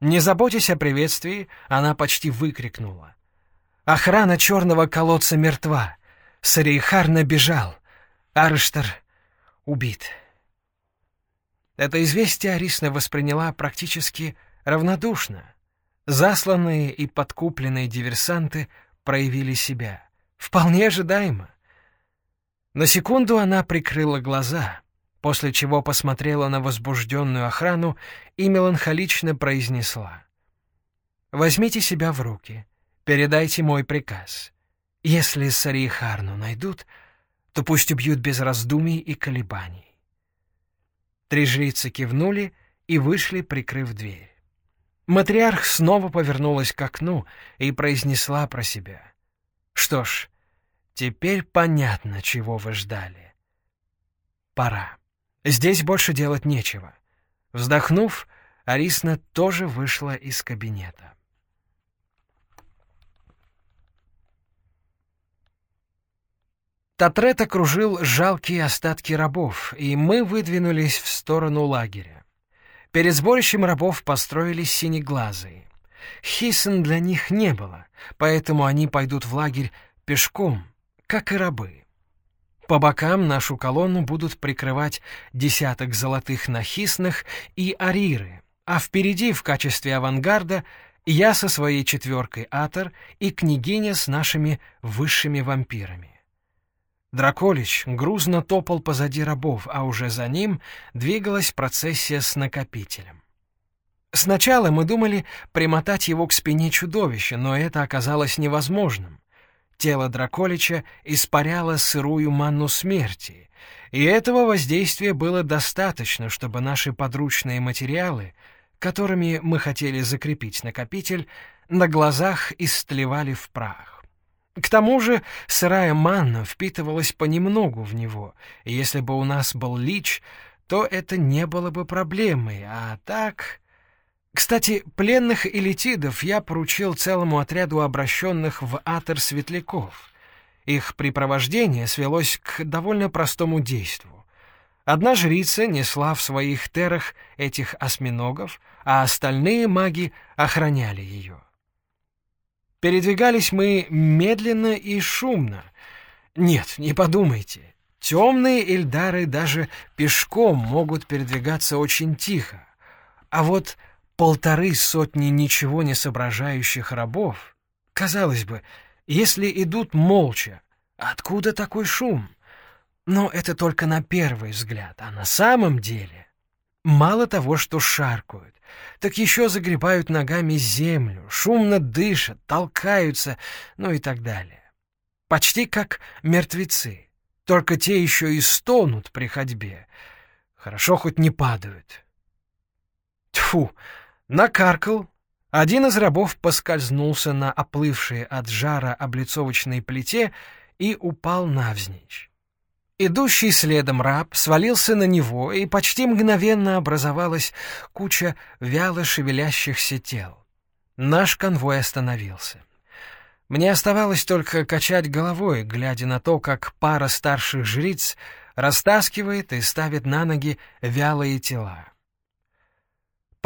Не заботясь о приветствии, она почти выкрикнула. «Охрана черного колодца мертва! Сарейхар набежал! Арштар убит!» Это известие Арисна восприняла практически равнодушно. Засланные и подкупленные диверсанты проявили себя. Вполне ожидаемо. На секунду она прикрыла глаза — после чего посмотрела на возбужденную охрану и меланхолично произнесла. «Возьмите себя в руки, передайте мой приказ. Если Сарихарну найдут, то пусть убьют без раздумий и колебаний». Три жрицы кивнули и вышли, прикрыв дверь. Матриарх снова повернулась к окну и произнесла про себя. «Что ж, теперь понятно, чего вы ждали. Пора». Здесь больше делать нечего. Вздохнув, Арисна тоже вышла из кабинета. Татрет окружил жалкие остатки рабов, и мы выдвинулись в сторону лагеря. Перед сборищем рабов построились синеглазые. Хисен для них не было, поэтому они пойдут в лагерь пешком, как и рабы. По бокам нашу колонну будут прикрывать десяток золотых нахисных и ариры, а впереди в качестве авангарда я со своей четверкой Атор и княгиня с нашими высшими вампирами. Драколич грузно топал позади рабов, а уже за ним двигалась процессия с накопителем. Сначала мы думали примотать его к спине чудовища, но это оказалось невозможным. Тело Драколича испаряло сырую манну смерти, и этого воздействия было достаточно, чтобы наши подручные материалы, которыми мы хотели закрепить накопитель, на глазах истлевали в прах. К тому же сырая манна впитывалась понемногу в него, и если бы у нас был лич, то это не было бы проблемой, а так... Кстати, пленных элитидов я поручил целому отряду обращенных в атер светляков. Их припровождение свелось к довольно простому действу. Одна жрица несла в своих терах этих осьминогов, а остальные маги охраняли ее. Передвигались мы медленно и шумно. Нет, не подумайте. Темные эльдары даже пешком могут передвигаться очень тихо. А вот полторы сотни ничего не соображающих рабов. Казалось бы, если идут молча, откуда такой шум? Но это только на первый взгляд, а на самом деле мало того, что шаркают, так еще загребают ногами землю, шумно дышат, толкаются, ну и так далее. Почти как мертвецы, только те еще и стонут при ходьбе. Хорошо хоть не падают. Тьфу, Накаркал. Один из рабов поскользнулся на оплывшей от жара облицовочной плите и упал навзничь. Идущий следом раб свалился на него, и почти мгновенно образовалась куча вяло шевелящихся тел. Наш конвой остановился. Мне оставалось только качать головой, глядя на то, как пара старших жриц растаскивает и ставит на ноги вялые тела.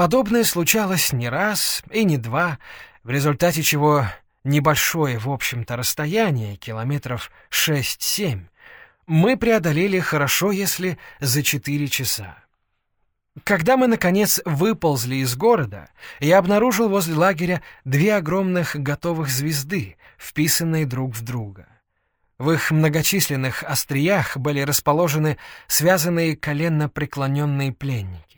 Подобное случалось не раз и не два, в результате чего небольшое, в общем-то, расстояние, километров 6-7, мы преодолели хорошо, если за четыре часа. Когда мы, наконец, выползли из города, я обнаружил возле лагеря две огромных готовых звезды, вписанные друг в друга. В их многочисленных остриях были расположены связанные коленно преклоненные пленники.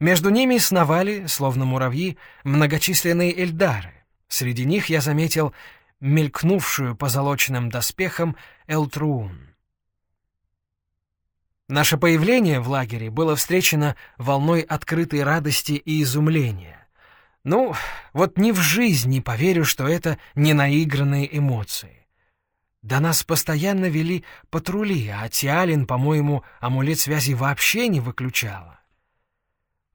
Между ними сновали, словно муравьи, многочисленные эльдары. Среди них я заметил мелькнувшую позолоченным доспехом Элтруун. Наше появление в лагере было встречено волной открытой радости и изумления. Ну, вот ни в жизнь не поверю, что это не наигранные эмоции. До нас постоянно вели патрули, а Тиалин, по-моему, амулет связи вообще не выключала.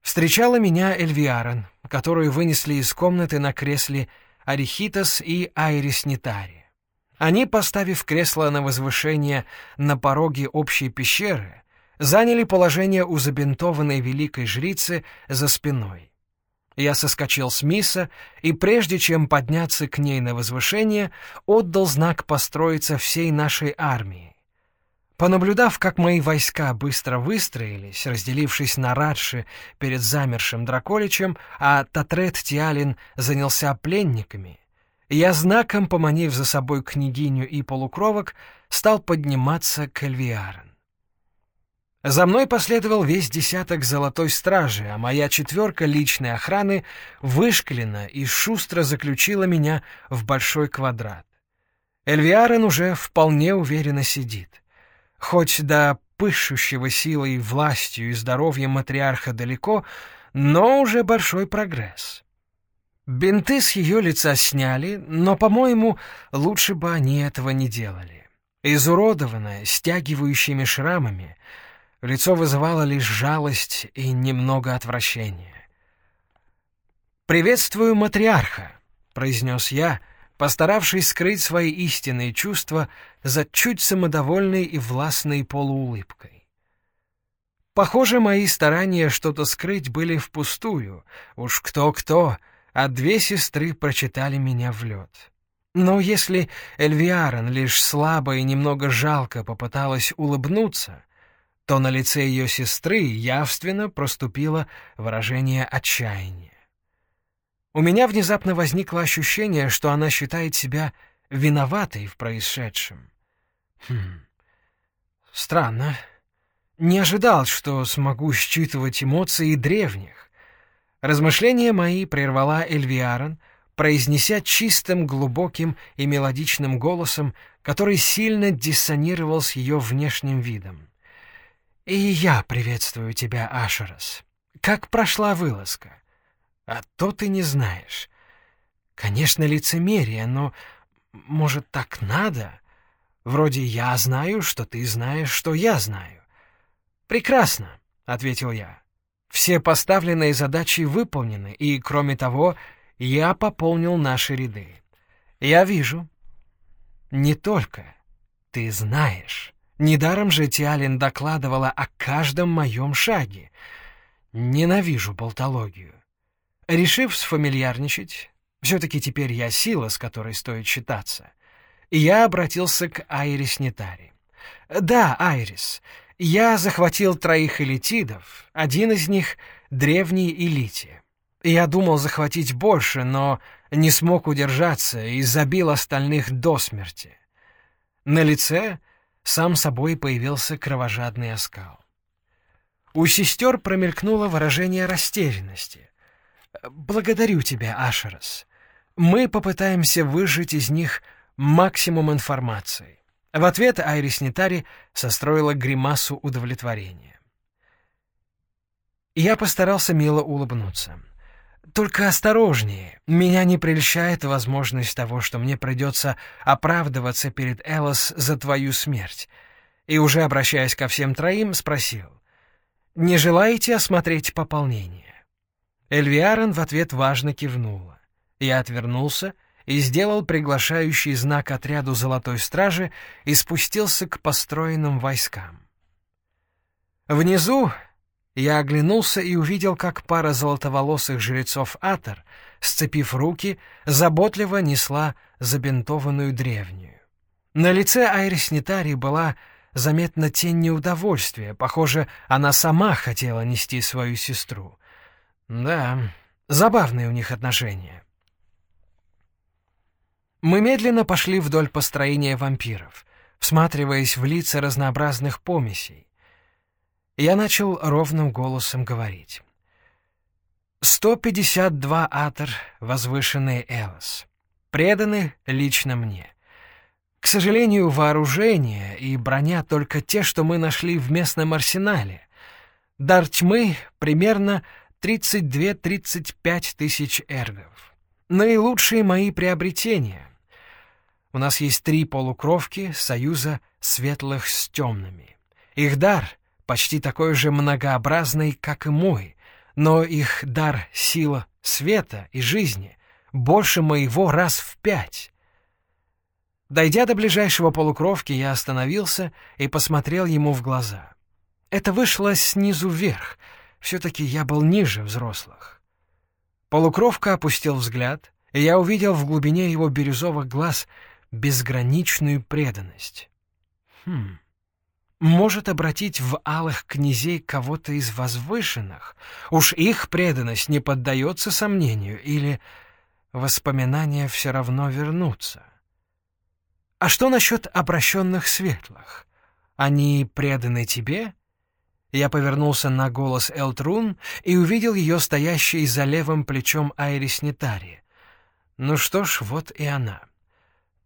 Встречала меня Эльвиарен, которую вынесли из комнаты на кресле Арихитас и Айрис Нитари. Они, поставив кресло на возвышение на пороге общей пещеры, заняли положение у забинтованной великой жрицы за спиной. Я соскочил с миса и, прежде чем подняться к ней на возвышение, отдал знак построиться всей нашей армии. Понаблюдав, как мои войска быстро выстроились, разделившись на Радши перед замершим Драколичем, а Татрет Тиалин занялся пленниками, я знаком, поманив за собой княгиню и полукровок, стал подниматься к Эльвиарен. За мной последовал весь десяток золотой стражи, а моя четверка личной охраны вышкалена и шустро заключила меня в большой квадрат. Эльвиарен уже вполне уверенно сидит. Хоть до пышущего силой, властью и здоровьем матриарха далеко, но уже большой прогресс. Бинты с ее лица сняли, но, по-моему, лучше бы они этого не делали. Изуродованная, стягивающими шрамами — Лицо вызывало лишь жалость и немного отвращения. «Приветствую матриарха», — произнес я, постаравшись скрыть свои истинные чувства за чуть самодовольной и властной полуулыбкой. Похоже, мои старания что-то скрыть были впустую. Уж кто-кто, а две сестры прочитали меня в лед. Но если Эльвиарон лишь слабо и немного жалко попыталась улыбнуться, то на лице ее сестры явственно проступило выражение отчаяния. У меня внезапно возникло ощущение, что она считает себя виноватой в происшедшем. Хм, странно. Не ожидал, что смогу считывать эмоции древних. Размышления мои прервала Эльвиарон, произнеся чистым, глубоким и мелодичным голосом, который сильно диссонировал с ее внешним видом. «И я приветствую тебя, Ашерос. Как прошла вылазка? А то ты не знаешь. Конечно, лицемерие, но, может, так надо? Вроде я знаю, что ты знаешь, что я знаю». «Прекрасно», — ответил я. «Все поставленные задачи выполнены, и, кроме того, я пополнил наши ряды. Я вижу. Не только. Ты знаешь». Недаром же Тиалин докладывала о каждом моем шаге. Ненавижу болтологию. Решив сфамильярничать, все-таки теперь я сила, с которой стоит считаться, я обратился к Айрис Нетари. «Да, Айрис, я захватил троих элитидов, один из них — древний элите. Я думал захватить больше, но не смог удержаться и забил остальных до смерти. На лице сам собой появился кровожадный оскал. У сестер промелькнуло выражение растерянности. «Благодарю тебя, Ашерос. Мы попытаемся выжать из них максимум информации». В ответ Айрис Нетари состроила гримасу удовлетворения. Я постарался мило улыбнуться. Только осторожнее. Меня не прельщает возможность того, что мне придется оправдываться перед Элос за твою смерть. И уже обращаясь ко всем троим, спросил. «Не желаете осмотреть пополнение?» Эльвиарен в ответ важно кивнула. Я отвернулся и сделал приглашающий знак отряду Золотой Стражи и спустился к построенным войскам. Внизу я оглянулся и увидел, как пара золотоволосых жрецов Атор, сцепив руки, заботливо несла забинтованную древнюю. На лице Айрис Нитари была заметна тень неудовольствия. Похоже, она сама хотела нести свою сестру. Да, забавные у них отношения. Мы медленно пошли вдоль построения вампиров, всматриваясь в лица разнообразных помесей. Я начал ровным голосом говорить. «Сто пятьдесят два атор, возвышенные Элос, преданы лично мне. К сожалению, вооружение и броня только те, что мы нашли в местном арсенале. Дар тьмы примерно 32-35 тысяч эргов. Наилучшие мои приобретения. У нас есть три полукровки союза светлых с темными. Их дар — почти такой же многообразный, как и мой, но их дар сила света и жизни больше моего раз в пять. Дойдя до ближайшего полукровки, я остановился и посмотрел ему в глаза. Это вышло снизу вверх, все-таки я был ниже взрослых. Полукровка опустил взгляд, и я увидел в глубине его бирюзовых глаз безграничную преданность. Хм может обратить в алых князей кого-то из возвышенных. Уж их преданность не поддается сомнению, или воспоминания все равно вернутся. А что насчет обращенных светлых? Они преданы тебе? Я повернулся на голос Элтрун и увидел ее стоящей за левым плечом Айрис Нетари. Ну что ж, вот и она.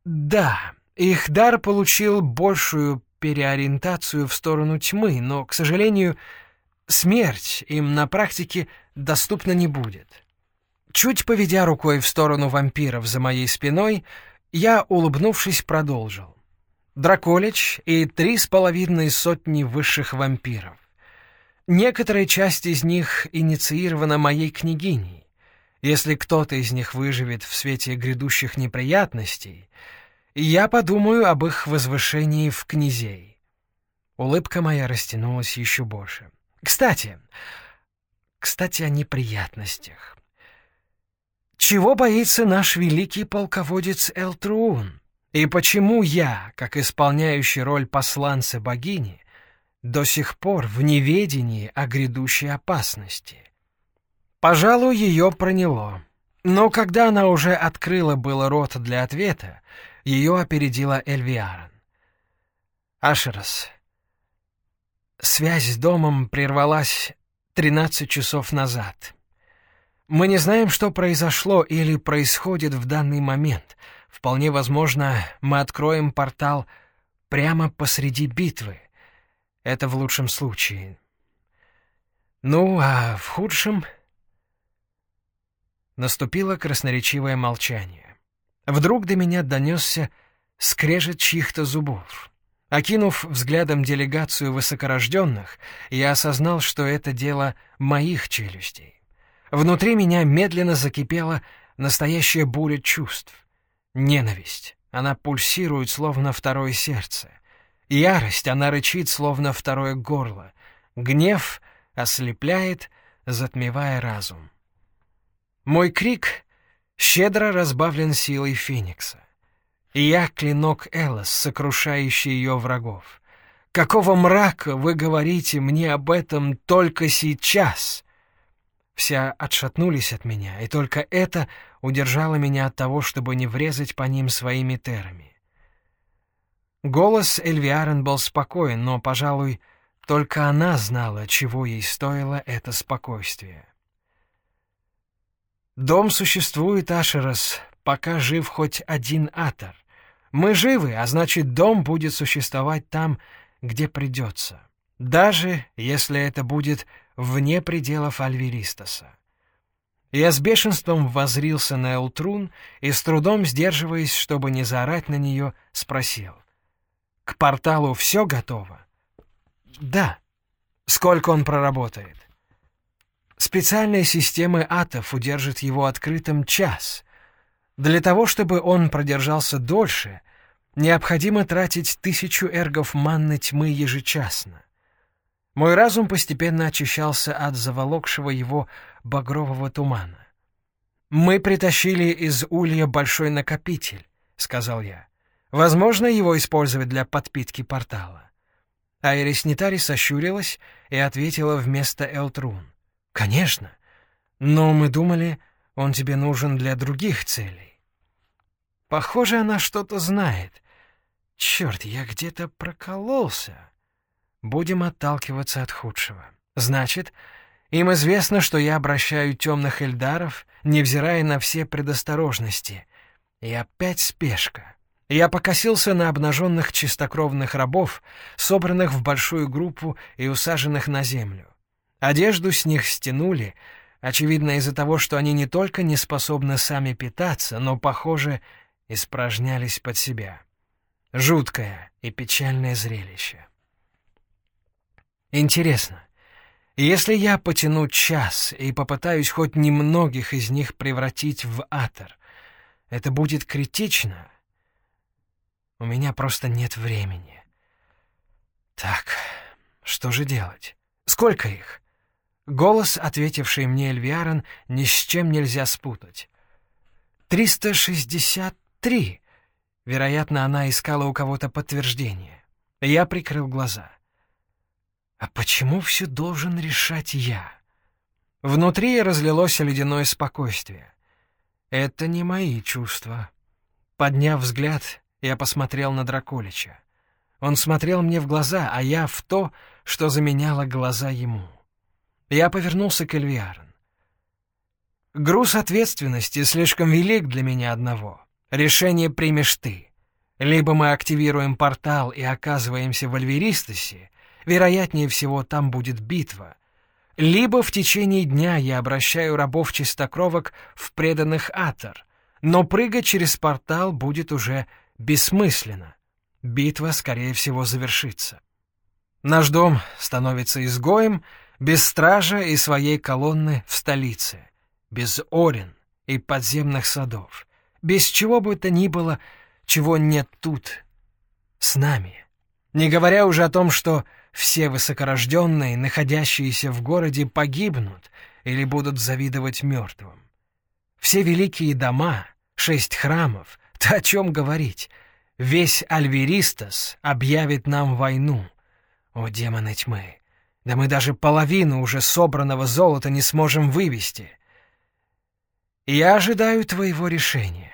Да, их дар получил большую переориентацию в сторону тьмы, но, к сожалению, смерть им на практике доступна не будет. Чуть поведя рукой в сторону вампиров за моей спиной, я, улыбнувшись, продолжил. Драколич и три с половиной сотни высших вампиров. Некоторая часть из них инициирована моей княгиней. Если кто-то из них выживет в свете грядущих неприятностей, я подумаю об их возвышении в князей. Улыбка моя растянулась еще больше. Кстати, кстати, о неприятностях. Чего боится наш великий полководец Элтруун? И почему я, как исполняющий роль посланца богини, до сих пор в неведении о грядущей опасности? Пожалуй, ее проняло. Но когда она уже открыла было рот для ответа, ее опередила Эльвиарон. Ашерос. Связь с домом прервалась 13 часов назад. Мы не знаем, что произошло или происходит в данный момент. Вполне возможно, мы откроем портал прямо посреди битвы. Это в лучшем случае. Ну, а в худшем... Наступило красноречивое молчание. Вдруг до меня донесся скрежет чьих-то зубов. Окинув взглядом делегацию высокорожденных, я осознал, что это дело моих челюстей. Внутри меня медленно закипела настоящая буря чувств. Ненависть. Она пульсирует, словно второе сердце. Ярость. Она рычит, словно второе горло. Гнев ослепляет, затмевая разум. Мой крик щедро разбавлен силой Феникса. Я — клинок Элос, сокрушающий ее врагов. Какого мрака вы говорите мне об этом только сейчас? Все отшатнулись от меня, и только это удержало меня от того, чтобы не врезать по ним своими терами. Голос Эльвиарен был спокоен, но, пожалуй, только она знала, чего ей стоило это спокойствие. Дом существует, Ашерос, пока жив хоть один Атор. Мы живы, а значит, дом будет существовать там, где придется. Даже если это будет вне пределов Альверистоса. Я с бешенством возрился на Элтрун и, с трудом сдерживаясь, чтобы не заорать на нее, спросил. «К порталу все готово?» «Да». «Сколько он проработает?» Специальная система атов удержит его открытым час. Для того, чтобы он продержался дольше, необходимо тратить тысячу эргов манны тьмы ежечасно. Мой разум постепенно очищался от заволокшего его багрового тумана. «Мы притащили из улья большой накопитель», — сказал я. «Возможно, его использовать для подпитки портала». Айрис Нитари сощурилась и ответила вместо Элтрун. «Конечно. Но мы думали, он тебе нужен для других целей». Похоже, она что-то знает. Черт, я где-то прокололся. Будем отталкиваться от худшего. Значит, им известно, что я обращаю темных эльдаров, невзирая на все предосторожности. И опять спешка. Я покосился на обнаженных чистокровных рабов, собранных в большую группу и усаженных на землю. Одежду с них стянули, очевидно из-за того, что они не только не способны сами питаться, но, похоже, испражнялись под себя. Жуткое и печальное зрелище. Интересно, если я потяну час и попытаюсь хоть немногих из них превратить в атор, это будет критично? У меня просто нет времени. Так, что же делать? Сколько их? Голос, ответивший мне Эльвиарон, ни с чем нельзя спутать. «Триста шестьдесят три!» Вероятно, она искала у кого-то подтверждение. Я прикрыл глаза. «А почему все должен решать я?» Внутри разлилось ледяное спокойствие. Это не мои чувства. Подняв взгляд, я посмотрел на Драколича. Он смотрел мне в глаза, а я в то, что заменяло глаза ему. Я повернулся к Эльвиарон. «Груз ответственности слишком велик для меня одного. Решение примешь ты. Либо мы активируем портал и оказываемся в Альверистосе, вероятнее всего там будет битва, либо в течение дня я обращаю рабов-чистокровок в преданных Атор, но прыгать через портал будет уже бессмысленно. Битва, скорее всего, завершится. Наш дом становится изгоем, без стража и своей колонны в столице, без орен и подземных садов, без чего бы то ни было, чего нет тут, с нами. Не говоря уже о том, что все высокорожденные, находящиеся в городе, погибнут или будут завидовать мертвым. Все великие дома, шесть храмов, то о чем говорить? Весь Альверистас объявит нам войну. О, демоны тьмы! Да мы даже половину уже собранного золота не сможем вывести. Я ожидаю твоего решения.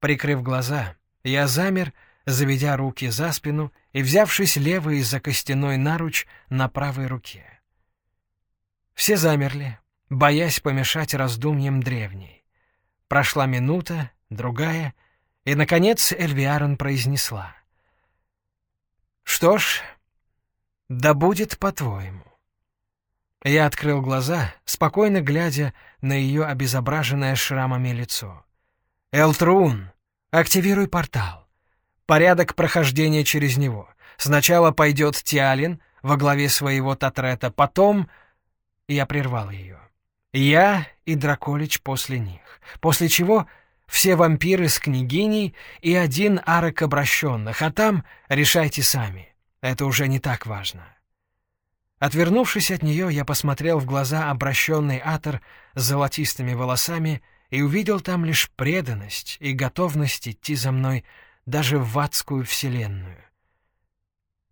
Прикрыв глаза, я замер, заведя руки за спину и взявшись левой за костяной наруч на правой руке. Все замерли, боясь помешать раздумьям древней. Прошла минута, другая, и, наконец, Эльвиарон произнесла. «Что ж, да будет по-твоему». Я открыл глаза, спокойно глядя на ее обезображенное шрамами лицо. «Элтрун, активируй портал. Порядок прохождения через него. Сначала пойдет Тиалин во главе своего Татрета, потом... Я прервал ее. Я и Драколич после них. После чего все вампиры с княгиней и один арок обращенных, а там решайте сами. Это уже не так важно. Отвернувшись от нее, я посмотрел в глаза обращенный Атор с золотистыми волосами и увидел там лишь преданность и готовность идти за мной даже в адскую вселенную.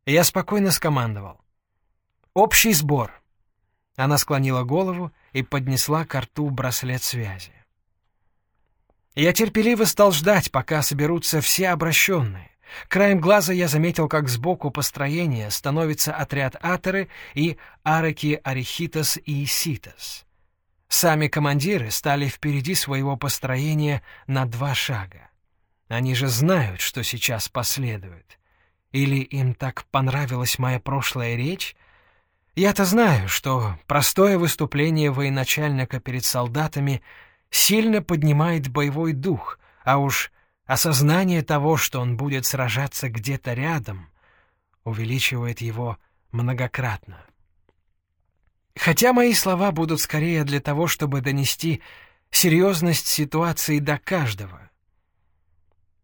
Я спокойно скомандовал. «Общий сбор!» Она склонила голову и поднесла к рту браслет связи. Я терпеливо стал ждать, пока соберутся все обращенные. Краем глаза я заметил, как сбоку построения становится отряд Атеры и Ареки Арихитас и Иситас. Сами командиры стали впереди своего построения на два шага. Они же знают, что сейчас последует. Или им так понравилась моя прошлая речь? Я-то знаю, что простое выступление военачальника перед солдатами сильно поднимает боевой дух, а уж осознание того, что он будет сражаться где-то рядом, увеличивает его многократно. Хотя мои слова будут скорее для того, чтобы донести серьезность ситуации до каждого,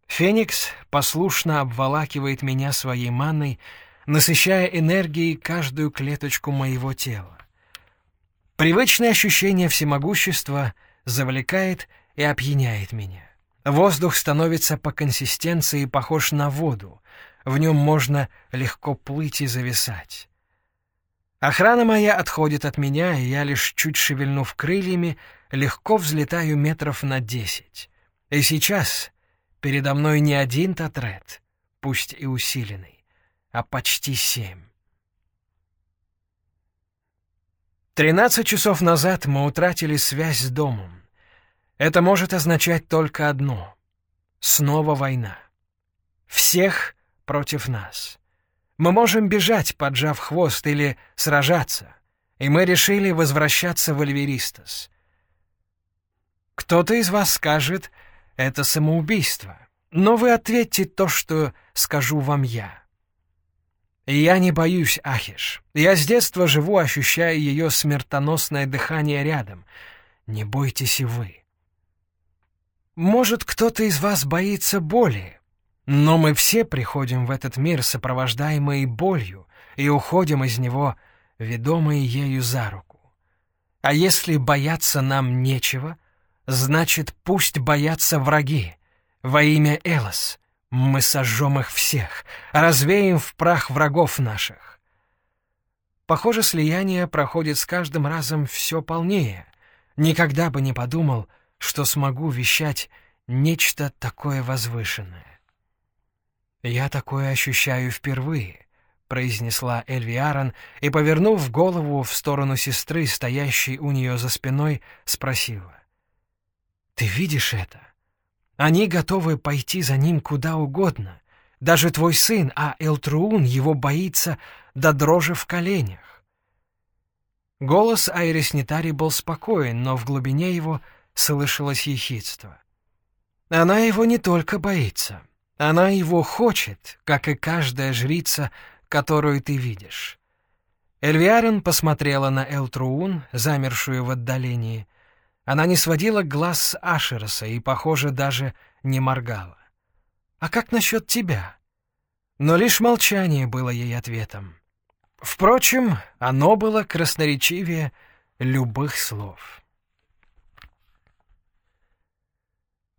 Феникс послушно обволакивает меня своей манной, насыщая энергией каждую клеточку моего тела. Привычное ощущение всемогущества завлекает и опьяняет меня. Воздух становится по консистенции похож на воду, в нем можно легко плыть и зависать. Охрана моя отходит от меня, и я, лишь чуть шевельнув крыльями, легко взлетаю метров на десять. И сейчас Передо мной не один татрет, пусть и усиленный, а почти семь. Тринадцать часов назад мы утратили связь с домом. Это может означать только одно — снова война. Всех против нас. Мы можем бежать, поджав хвост, или сражаться, и мы решили возвращаться в Альверистас. Кто-то из вас скажет — это самоубийство. Но вы ответьте то, что скажу вам я. Я не боюсь Ахиш. Я с детства живу, ощущая ее смертоносное дыхание рядом. Не бойтесь и вы. Может, кто-то из вас боится боли, но мы все приходим в этот мир, сопровождаемые болью, и уходим из него ведомые ею за руку. А если бояться нам нечего, значит, пусть боятся враги. Во имя Элос мы сожжем их всех, развеем в прах врагов наших. Похоже, слияние проходит с каждым разом все полнее. Никогда бы не подумал, что смогу вещать нечто такое возвышенное. Я такое ощущаю впервые, произнесла Эльвиарон и, повернув голову в сторону сестры, стоящей у нее за спиной, спросила. «Ты видишь это? Они готовы пойти за ним куда угодно. Даже твой сын, а Элтруун его боится до дрожи в коленях». Голос Айрис Нитари был спокоен, но в глубине его слышалось ехидство. Она его не только боится, она его хочет, как и каждая жрица которую ты видишь». Эльвиарен посмотрела на Элтруун, замершую в отдалении. Она не сводила глаз с Ашероса и, похоже, даже не моргала. «А как насчет тебя?» Но лишь молчание было ей ответом. Впрочем, оно было красноречивее любых слов.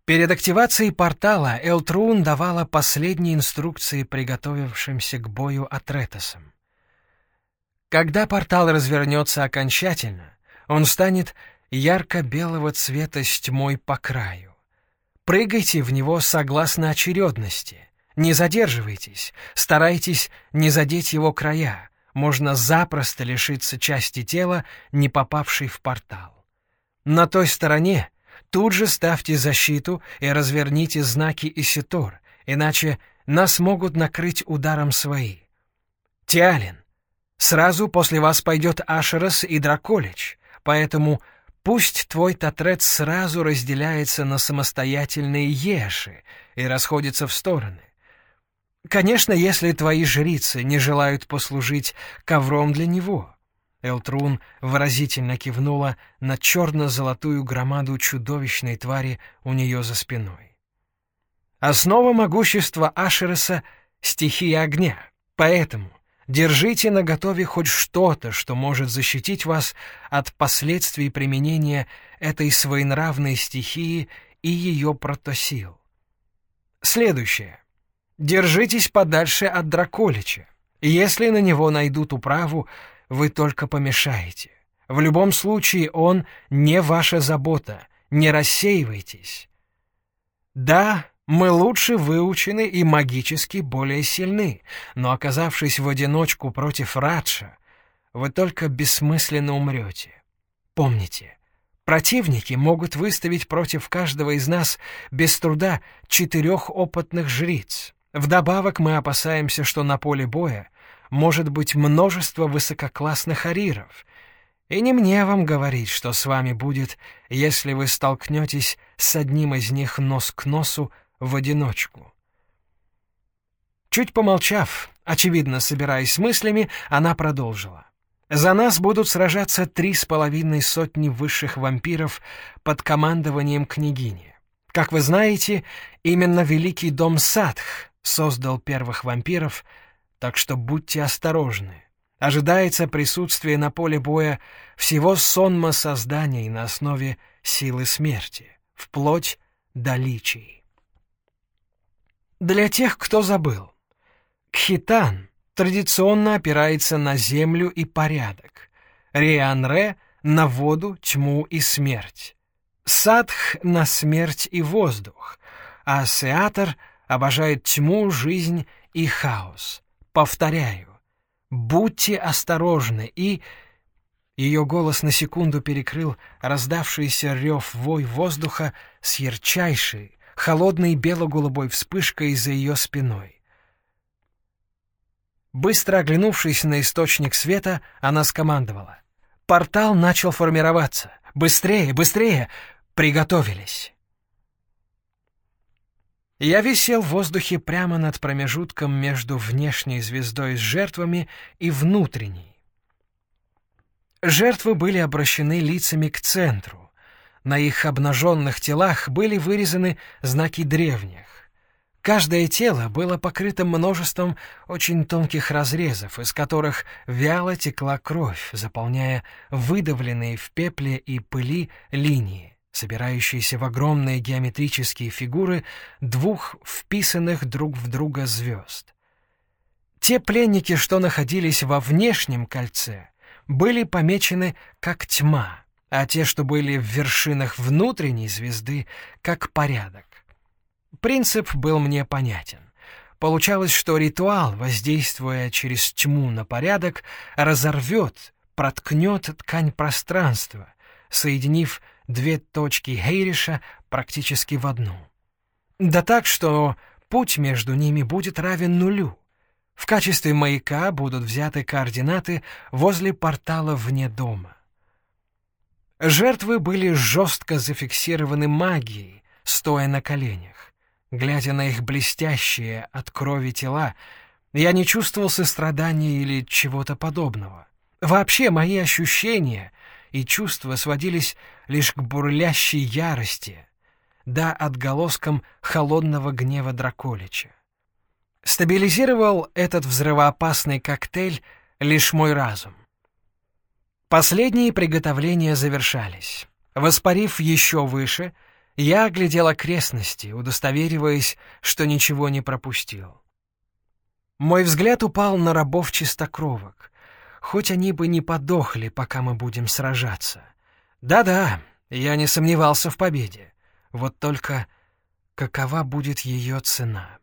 Перед активацией портала Элтрун давала последние инструкции приготовившимся к бою Атретосам. Когда портал развернется окончательно, он станет ярко-белого цвета с тьмой по краю. Прыгайте в него согласно очередности. Не задерживайтесь, старайтесь не задеть его края. Можно запросто лишиться части тела, не попавшей в портал. На той стороне Тут же ставьте защиту и разверните знаки Иситор, иначе нас могут накрыть ударом свои. Тиалин, сразу после вас пойдет Ашерас и Драколич, поэтому пусть твой Татрет сразу разделяется на самостоятельные Еши и расходится в стороны. Конечно, если твои жрицы не желают послужить ковром для него — Элтрун выразительно кивнула на черно-золотую громаду чудовищной твари у нее за спиной. Основа могущества Ашереса — стихия огня, поэтому держите наготове хоть что-то, что может защитить вас от последствий применения этой своенравной стихии и ее протосил. Следующее. Держитесь подальше от Драколича. Если на него найдут управу, вы только помешаете. В любом случае он не ваша забота, не рассеивайтесь. Да, мы лучше выучены и магически более сильны, но оказавшись в одиночку против Радша, вы только бессмысленно умрете. Помните, противники могут выставить против каждого из нас без труда четырех опытных жриц. Вдобавок мы опасаемся, что на поле боя может быть множество высококлассных ариров. И не мне вам говорить, что с вами будет, если вы столкнетесь с одним из них нос к носу в одиночку. Чуть помолчав, очевидно собираясь с мыслями, она продолжила. «За нас будут сражаться три с половиной сотни высших вампиров под командованием княгини. Как вы знаете, именно Великий дом Садх создал первых вампиров — так что будьте осторожны. Ожидается присутствие на поле боя всего сонма созданий на основе силы смерти, вплоть до личий. Для тех, кто забыл, Кхитан традиционно опирается на землю и порядок, Рианре — на воду, тьму и смерть, Садх — на смерть и воздух, а Сеатор обожает тьму, жизнь и хаос. Повторяю, будьте осторожны и... Ее голос на секунду перекрыл раздавшийся рев вой воздуха с ярчайшей, холодной бело-голубой вспышкой за ее спиной. Быстро оглянувшись на источник света, она скомандовала. Портал начал формироваться. «Быстрее, быстрее!» Приготовились. Я висел в воздухе прямо над промежутком между внешней звездой с жертвами и внутренней. Жертвы были обращены лицами к центру. На их обнаженных телах были вырезаны знаки древних. Каждое тело было покрыто множеством очень тонких разрезов, из которых вяло текла кровь, заполняя выдавленные в пепле и пыли линии, собирающиеся в огромные геометрические фигуры двух вписанных друг в друга звезд. Те пленники, что находились во внешнем кольце, были помечены как тьма, а те, что были в вершинах внутренней звезды, как порядок. Принцип был мне понятен. Получалось, что ритуал, воздействуя через тьму на порядок, разорвет, проткнет ткань пространства, соединив две точки Гейриша практически в одну. Да так, что путь между ними будет равен нулю. В качестве маяка будут взяты координаты возле портала вне дома. Жертвы были жестко зафиксированы магией, стоя на коленях. Глядя на их блестящие от крови тела, я не чувствовал сострадания или чего-то подобного. Вообще мои ощущения и чувства сводились лишь к бурлящей ярости, да отголоскам холодного гнева Драколича. Стабилизировал этот взрывоопасный коктейль лишь мой разум. Последние приготовления завершались. Воспарив еще выше, я оглядел окрестности, удостовериваясь, что ничего не пропустил. Мой взгляд упал на рабов чистокровок, хоть они бы не подохли, пока мы будем сражаться. Да-да, я не сомневался в победе. Вот только какова будет ее цена?